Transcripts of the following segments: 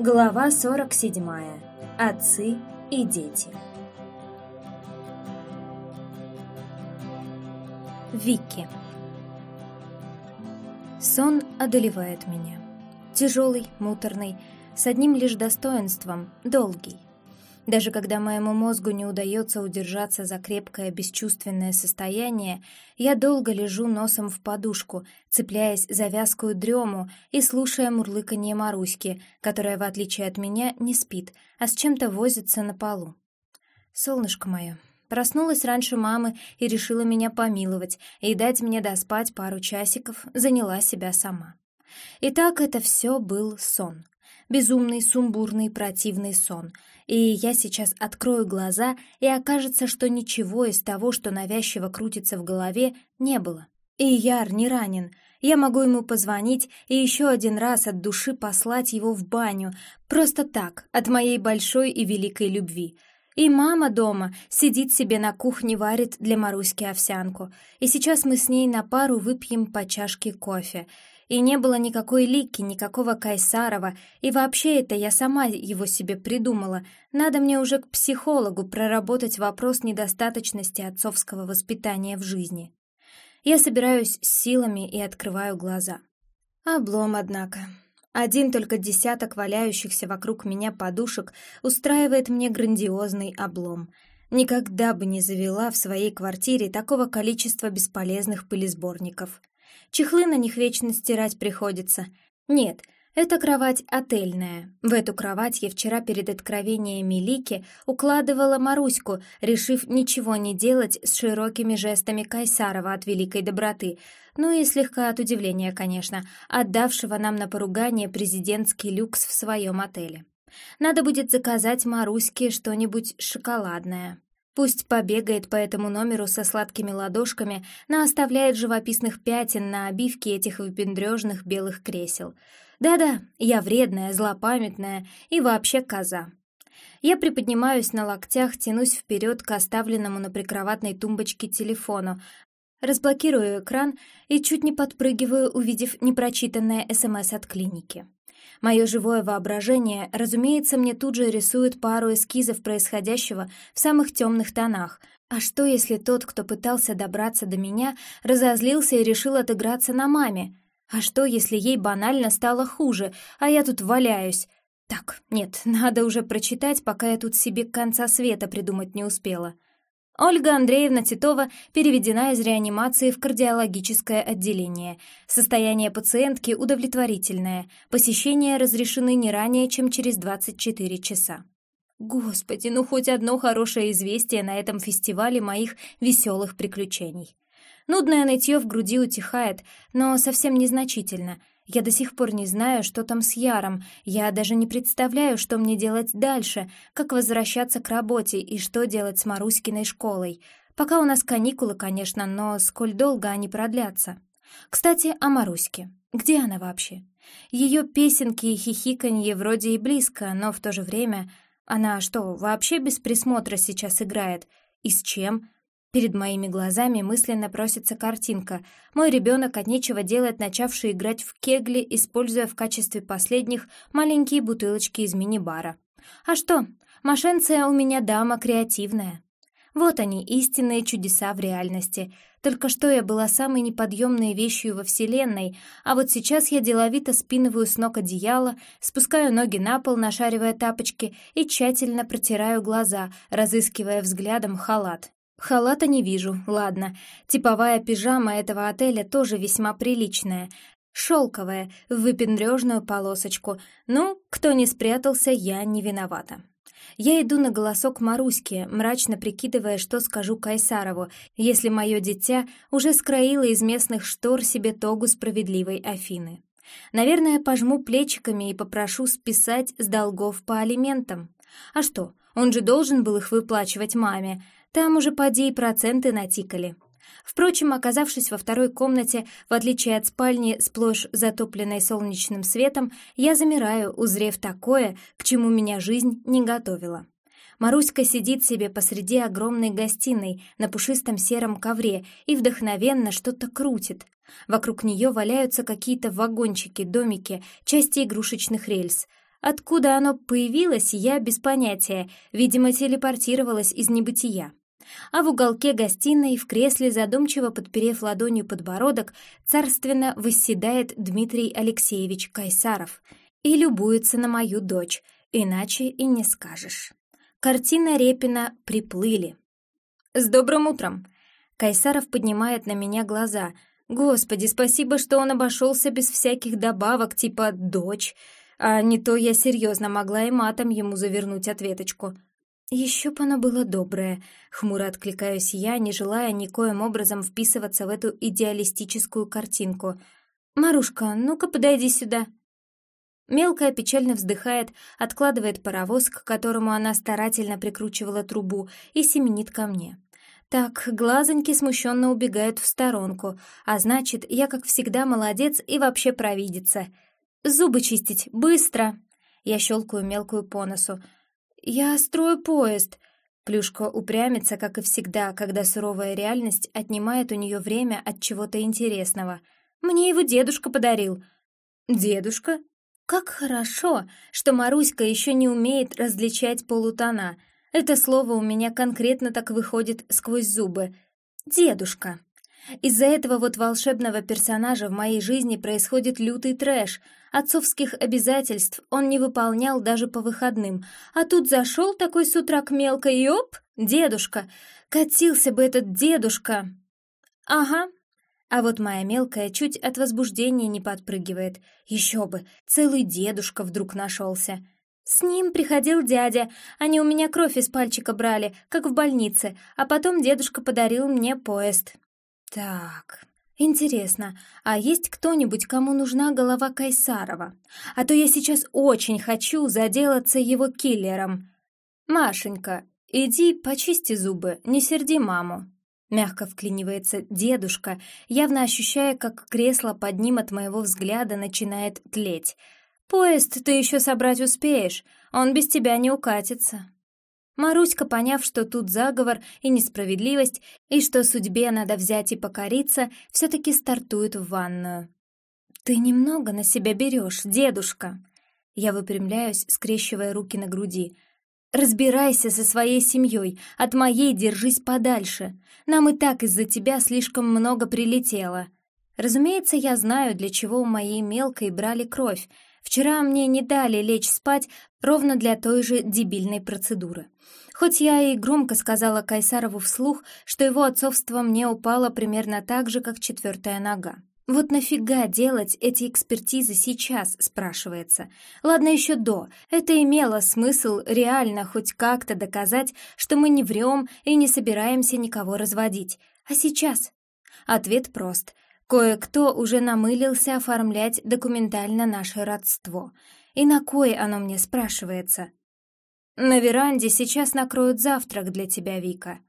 Глава 47. Отцы и дети. Вики. Сон одолевает меня. Тяжелый, муторный, с одним лишь достоинством — долгий. Даже когда моему мозгу не удается удержаться за крепкое бесчувственное состояние, я долго лежу носом в подушку, цепляясь за вязкую дрему и слушая мурлыканье Маруськи, которая, в отличие от меня, не спит, а с чем-то возится на полу. Солнышко мое, проснулась раньше мамы и решила меня помиловать и дать мне доспать пару часиков, заняла себя сама. Итак, это все был сон. Безумный, сумбурный, противный сон — и я сейчас открою глаза, и окажется, что ничего из того, что навязчиво крутится в голове, не было. И Яр не ранен. Я могу ему позвонить и еще один раз от души послать его в баню, просто так, от моей большой и великой любви. И мама дома сидит себе на кухне, варит для Маруськи овсянку. И сейчас мы с ней на пару выпьем по чашке кофе. И не было никакой Лики, никакого Кайсарова, и вообще это я сама его себе придумала. Надо мне уже к психологу проработать вопрос недостаточности отцовского воспитания в жизни. Я собираюсь с силами и открываю глаза. Облом, однако. Один только десяток валяющихся вокруг меня подушек устраивает мне грандиозный облом. Никогда бы не завела в своей квартире такого количества бесполезных пылесборников. Чехлы на них вечно стирать приходится. Нет, это кровать отельная. В эту кровать я вчера перед откровениями Лики укладывала Маруську, решив ничего не делать с широкими жестами Кайсарова от великой доброты, ну и слегка от удивления, конечно, отдавшего нам на поругание президентский люкс в своем отеле. Надо будет заказать Маруське что-нибудь шоколадное. Пусть побегает по этому номеру со сладкими ладошками, но оставляет живописных пятен на обивке этих выпендрежных белых кресел. Да-да, я вредная, злопамятная и вообще коза. Я приподнимаюсь на локтях, тянусь вперед к оставленному на прикроватной тумбочке телефону, разблокирую экран и чуть не подпрыгиваю, увидев непрочитанное СМС от клиники. Мое живое воображение, разумеется, мне тут же рисует пару эскизов происходящего в самых темных тонах. А что, если тот, кто пытался добраться до меня, разозлился и решил отыграться на маме? А что, если ей банально стало хуже, а я тут валяюсь? Так, нет, надо уже прочитать, пока я тут себе конца света придумать не успела. Ольга Андреевна Титова переведена из реанимации в кардиологическое отделение. Состояние пациентки удовлетворительное. Посещения разрешены не ранее, чем через 24 часа. Господи, ну хоть одно хорошее известие на этом фестивале моих веселых приключений. Нудное нытье в груди утихает, но совсем незначительно — я до сих пор не знаю, что там с Яром. Я даже не представляю, что мне делать дальше, как возвращаться к работе и что делать с Маруськиной школой. Пока у нас каникулы, конечно, но сколь долго они продлятся. Кстати, о Маруське. Где она вообще? Ее песенки и хихиканье вроде и близко, но в то же время... Она что, вообще без присмотра сейчас играет? И с чем? Перед моими глазами мысленно просится картинка. Мой ребенок от нечего делать, начавший играть в кегли, используя в качестве последних маленькие бутылочки из мини-бара. А что, мошенция у меня дама креативная. Вот они, истинные чудеса в реальности. Только что я была самой неподъемной вещью во Вселенной, а вот сейчас я деловито спинываю с ног одеяло, спускаю ноги на пол, нашаривая тапочки, и тщательно протираю глаза, разыскивая взглядом халат. Халата не вижу, ладно. Типовая пижама этого отеля тоже весьма приличная. Шелковая, в выпендрежную полосочку. Ну, кто не спрятался, я не виновата. Я иду на голосок Маруськи, мрачно прикидывая, что скажу Кайсарову, если мое дитя уже скроило из местных штор себе тогу справедливой Афины. Наверное, пожму плечиками и попрошу списать с долгов по алиментам. А что, он же должен был их выплачивать маме, там уже поди и проценты натикали. Впрочем, оказавшись во второй комнате, в отличие от спальни, сплошь затопленной солнечным светом, я замираю, узрев такое, к чему меня жизнь не готовила. Маруська сидит себе посреди огромной гостиной на пушистом сером ковре и вдохновенно что-то крутит. Вокруг нее валяются какие-то вагончики, домики, части игрушечных рельс. Откуда оно появилось, я без понятия, видимо, телепортировалось из небытия. А в уголке гостиной, в кресле, задумчиво подперев ладонью подбородок, царственно восседает Дмитрий Алексеевич Кайсаров и любуется на мою дочь, иначе и не скажешь. Картина Репина «Приплыли». «С добрым утром!» Кайсаров поднимает на меня глаза. «Господи, спасибо, что он обошелся без всяких добавок, типа «дочь», а не то я серьезно могла и матом ему завернуть ответочку. Еще бы оно было доброе, хмуро откликаюсь я, не желая никоим образом вписываться в эту идеалистическую картинку. «Марушка, ну-ка подойди сюда». Мелкая печально вздыхает, откладывает паровоз, к которому она старательно прикручивала трубу, и семенит ко мне. Так, глазоньки смущенно убегают в сторонку, а значит, я, как всегда, молодец и вообще провидица. «Зубы чистить, быстро!» Я щелкаю мелкую по носу. «Я строю поезд!» Плюшка упрямится, как и всегда, когда суровая реальность отнимает у нее время от чего-то интересного. «Мне его дедушка подарил». «Дедушка?» Как хорошо, что Маруська еще не умеет различать полутона. Это слово у меня конкретно так выходит сквозь зубы. Дедушка. Из-за этого вот волшебного персонажа в моей жизни происходит лютый трэш. Отцовских обязательств он не выполнял даже по выходным. А тут зашел такой с утра к мелкой, и оп, дедушка. Катился бы этот дедушка. Ага, а вот моя мелкая чуть от возбуждения не подпрыгивает. Еще бы, целый дедушка вдруг нашелся. С ним приходил дядя, они у меня кровь из пальчика брали, как в больнице, а потом дедушка подарил мне поезд. Так, интересно, а есть кто-нибудь, кому нужна голова Кайсарова? А то я сейчас очень хочу заделаться его киллером. Машенька, иди почисти зубы, не серди маму. Мягко вклинивается дедушка, явно ощущая, как кресло под ним от моего взгляда начинает тлеть. «Поезд ты еще собрать успеешь, он без тебя не укатится». Маруська, поняв, что тут заговор и несправедливость, и что судьбе надо взять и покориться, все-таки стартует в ванную. «Ты немного на себя берешь, дедушка!» Я выпрямляюсь, скрещивая руки на груди — Разбирайся со своей семьей, от моей держись подальше. Нам и так из-за тебя слишком много прилетело. Разумеется, я знаю, для чего у моей мелкой брали кровь. Вчера мне не дали лечь спать ровно для той же дебильной процедуры. Хоть я и громко сказала Кайсарову вслух, что его отцовство мне упало примерно так же, как четвертая нога. Вот нафига делать эти экспертизы сейчас, спрашивается. Ладно, еще до. Это имело смысл реально хоть как-то доказать, что мы не врем и не собираемся никого разводить. А сейчас? Ответ прост. Кое-кто уже намылился оформлять документально наше родство. И на кое оно мне спрашивается? На веранде сейчас накроют завтрак для тебя, Вика.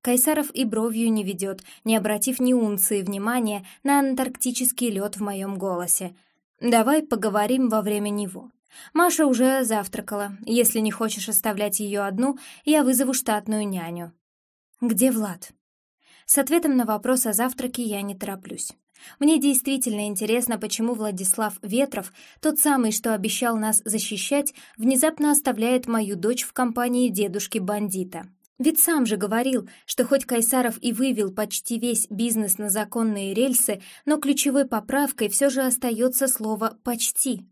Кайсаров и бровью не ведет, не обратив ни унции внимания на антарктический лед в моем голосе. «Давай поговорим во время него». Маша уже завтракала. Если не хочешь оставлять ее одну, я вызову штатную няню. «Где Влад?» С ответом на вопрос о завтраке я не тороплюсь. Мне действительно интересно, почему Владислав Ветров, тот самый, что обещал нас защищать, внезапно оставляет мою дочь в компании дедушки-бандита. Ведь сам же говорил, что хоть Кайсаров и вывел почти весь бизнес на законные рельсы, но ключевой поправкой все же остается слово «почти».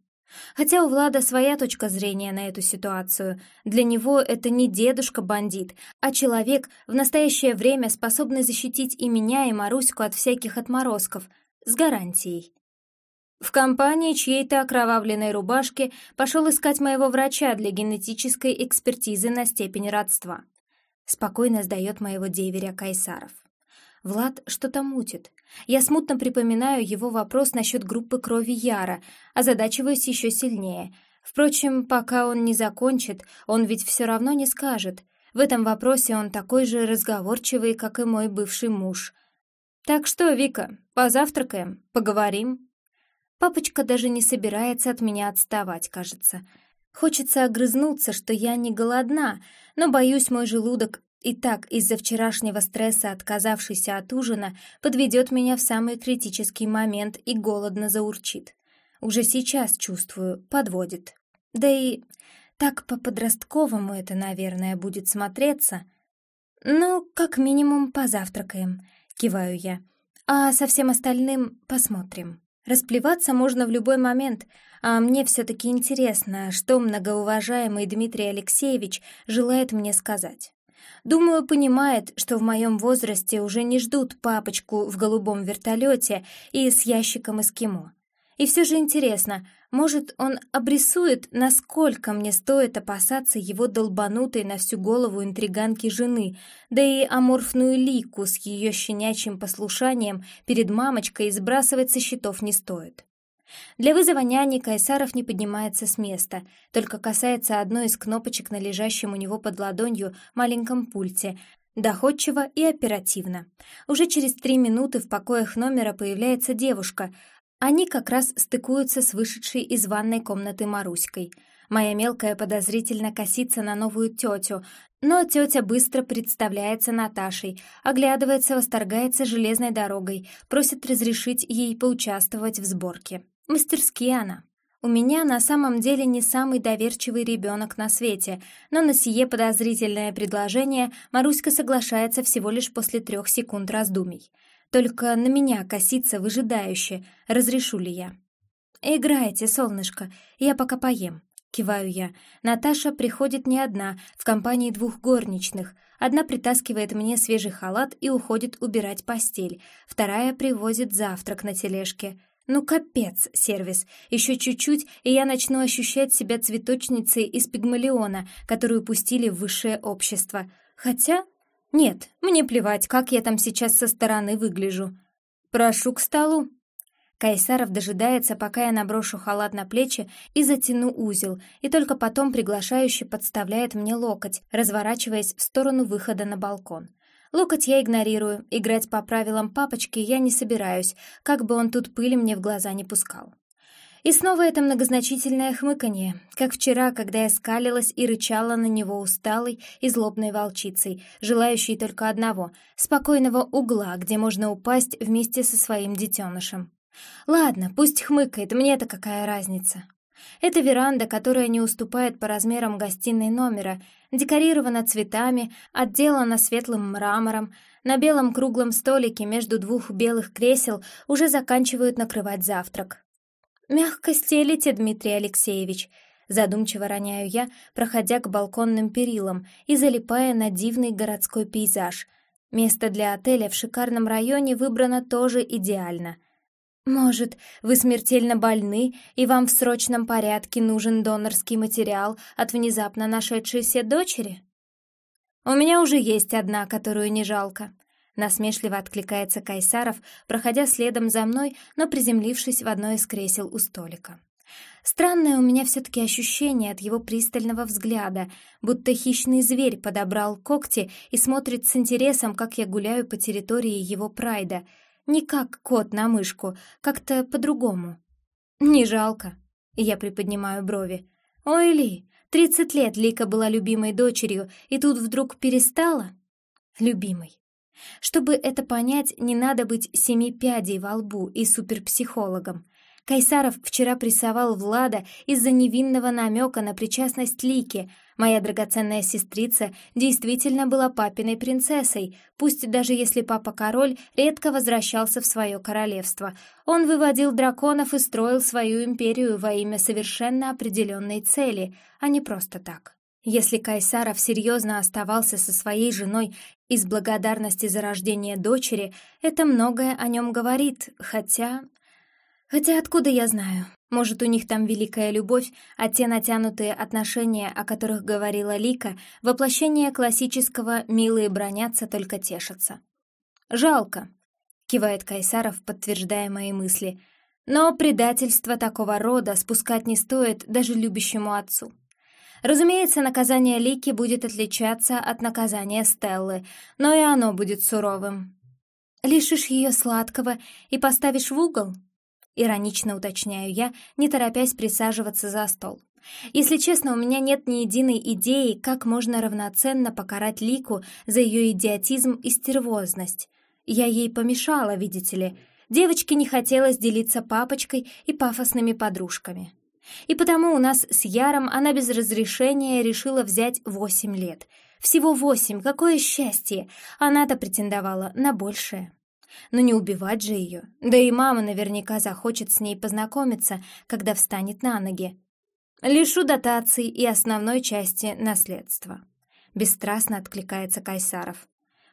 Хотя у Влада своя точка зрения на эту ситуацию. Для него это не дедушка-бандит, а человек, в настоящее время способный защитить и меня, и Маруську от всяких отморозков, с гарантией. В компании чьей-то окровавленной рубашки пошел искать моего врача для генетической экспертизы на степень родства спокойно сдает моего деверя Кайсаров. Влад что-то мутит. Я смутно припоминаю его вопрос насчет группы крови Яра, озадачиваюсь еще сильнее. Впрочем, пока он не закончит, он ведь все равно не скажет. В этом вопросе он такой же разговорчивый, как и мой бывший муж. «Так что, Вика, позавтракаем, поговорим?» Папочка даже не собирается от меня отставать, кажется. Хочется огрызнуться, что я не голодна, но, боюсь, мой желудок и так из-за вчерашнего стресса, отказавшийся от ужина, подведет меня в самый критический момент и голодно заурчит. Уже сейчас чувствую, подводит. Да и так по-подростковому это, наверное, будет смотреться. Ну, как минимум, позавтракаем, киваю я. А со всем остальным посмотрим. Расплеваться можно в любой момент, а мне все-таки интересно, что многоуважаемый Дмитрий Алексеевич желает мне сказать. Думаю, понимает, что в моем возрасте уже не ждут папочку в голубом вертолете и с ящиком эскимо. И все же интересно, может, он обрисует, насколько мне стоит опасаться его долбанутой на всю голову интриганки жены, да и аморфную лику с ее щенячьим послушанием перед мамочкой сбрасывать со счетов не стоит. Для вызова няни Кайсаров не поднимается с места, только касается одной из кнопочек на лежащем у него под ладонью маленьком пульте, доходчиво и оперативно. Уже через три минуты в покоях номера появляется девушка, они как раз стыкуются с вышедшей из ванной комнаты Маруськой. Моя мелкая подозрительно косится на новую тетю, но тетя быстро представляется Наташей, оглядывается, восторгается железной дорогой, просит разрешить ей поучаствовать в сборке. Мастерски она. У меня на самом деле не самый доверчивый ребенок на свете, но на сие подозрительное предложение Маруська соглашается всего лишь после трех секунд раздумий. Только на меня косится выжидающе, разрешу ли я. «Играйте, солнышко, я пока поем», — киваю я. Наташа приходит не одна, в компании двух горничных. Одна притаскивает мне свежий халат и уходит убирать постель, вторая привозит завтрак на тележке. Ну капец, сервис. Еще чуть-чуть, и я начну ощущать себя цветочницей из пигмалиона, которую пустили в высшее общество. Хотя «Нет, мне плевать, как я там сейчас со стороны выгляжу. Прошу к столу». Кайсаров дожидается, пока я наброшу халат на плечи и затяну узел, и только потом приглашающе подставляет мне локоть, разворачиваясь в сторону выхода на балкон. Локоть я игнорирую, играть по правилам папочки я не собираюсь, как бы он тут пыли мне в глаза не пускал. И снова это многозначительное хмыканье, как вчера, когда я скалилась и рычала на него усталой и злобной волчицей, желающей только одного — спокойного угла, где можно упасть вместе со своим детенышем. Ладно, пусть хмыкает, мне-то какая разница. Это веранда, которая не уступает по размерам гостиной номера, декорирована цветами, отделана светлым мрамором, на белом круглом столике между двух белых кресел уже заканчивают накрывать завтрак. «Мягко стелите, Дмитрий Алексеевич», задумчиво роняю я, проходя к балконным перилам и залипая на дивный городской пейзаж. Место для отеля в шикарном районе выбрано тоже идеально. Может, вы смертельно больны, и вам в срочном порядке нужен донорский материал от внезапно нашедшейся дочери? У меня уже есть одна, которую не жалко. Насмешливо откликается Кайсаров, проходя следом за мной, но приземлившись в одно из кресел у столика. Странное у меня все-таки ощущение от его пристального взгляда, будто хищный зверь подобрал когти и смотрит с интересом, как я гуляю по территории его прайда. Не как кот на мышку, как-то по-другому. «Не жалко», — я приподнимаю брови. «Ой, Ли, тридцать лет Лика была любимой дочерью, и тут вдруг перестала?» «Любимой. Чтобы это понять, не надо быть семи пядей во лбу и суперпсихологом. Кайсаров вчера прессовал Влада из-за невинного намека на причастность Лики. Моя драгоценная сестрица действительно была папиной принцессой, пусть даже если папа-король редко возвращался в свое королевство. Он выводил драконов и строил свою империю во имя совершенно определенной цели, а не просто так. Если Кайсаров серьезно оставался со своей женой из благодарности за рождение дочери, это многое о нем говорит, хотя... Хотя откуда я знаю? Может, у них там великая любовь, а те натянутые отношения, о которых говорила Лика, воплощение классического «милые бронятся, только тешатся». «Жалко», — кивает Кайсаров, подтверждая мои мысли, «но предательство такого рода спускать не стоит даже любящему отцу». Разумеется, наказание Лики будет отличаться от наказания Стеллы, но и оно будет суровым. «Лишишь ее сладкого и поставишь в угол?» Иронично уточняю я, не торопясь присаживаться за стол. Если честно, у меня нет ни единой идеи, как можно равноценно покарать Лику за ее идиотизм и стервозность. Я ей помешала, видите ли. Девочке не хотелось делиться папочкой и пафосными подружками. И потому у нас с Яром она без разрешения решила взять восемь лет. Всего восемь, какое счастье! Она-то претендовала на большее. Но не убивать же ее. Да и мама наверняка захочет с ней познакомиться, когда встанет на ноги. Лишу дотаций и основной части наследства. Бесстрастно откликается Кайсаров.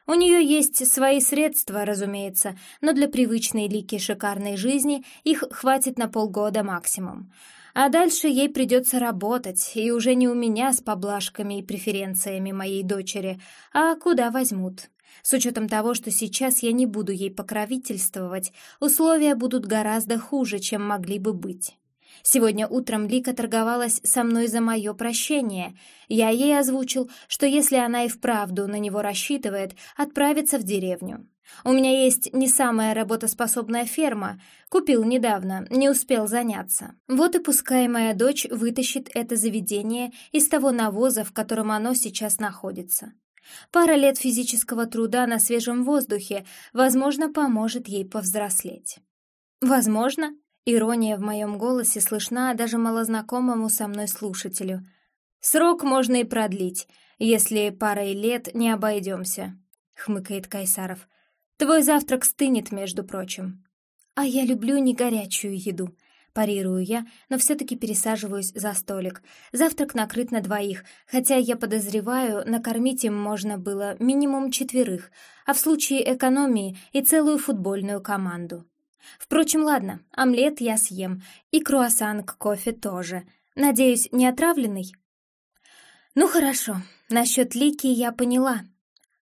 У нее есть свои средства, разумеется, но для привычной Лики шикарной жизни их хватит на полгода максимум. А дальше ей придется работать, и уже не у меня с поблажками и преференциями моей дочери, а куда возьмут. С учетом того, что сейчас я не буду ей покровительствовать, условия будут гораздо хуже, чем могли бы быть. Сегодня утром Лика торговалась со мной за мое прощение. Я ей озвучил, что если она и вправду на него рассчитывает, отправится в деревню. У меня есть не самая работоспособная ферма. Купил недавно, не успел заняться. Вот и пускай моя дочь вытащит это заведение из того навоза, в котором оно сейчас находится. Пара лет физического труда на свежем воздухе, возможно, поможет ей повзрослеть. Возможно, ирония в моем голосе слышна даже малознакомому со мной слушателю. Срок можно и продлить, если парой лет не обойдемся, хмыкает Кайсаров. Твой завтрак стынет, между прочим. А я люблю не горячую еду, парирую я, но все-таки пересаживаюсь за столик. Завтрак накрыт на двоих, хотя я подозреваю, накормить им можно было минимум четверых, а в случае экономии и целую футбольную команду. Впрочем, ладно, омлет я съем, и круассан к кофе тоже. Надеюсь, не отравленный? Ну хорошо, насчет Лики я поняла,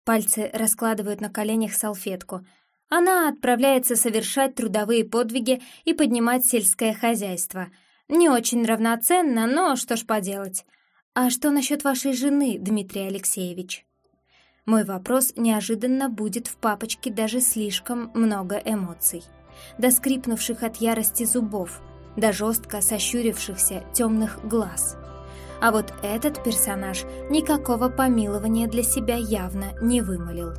Пальцы раскладывают на коленях салфетку. Она отправляется совершать трудовые подвиги и поднимать сельское хозяйство. Не очень равноценно, но что ж поделать. А что насчет вашей жены, Дмитрий Алексеевич? Мой вопрос неожиданно будет в папочке даже слишком много эмоций. До скрипнувших от ярости зубов, до жестко сощурившихся темных глаз — а вот этот персонаж никакого помилования для себя явно не вымолил.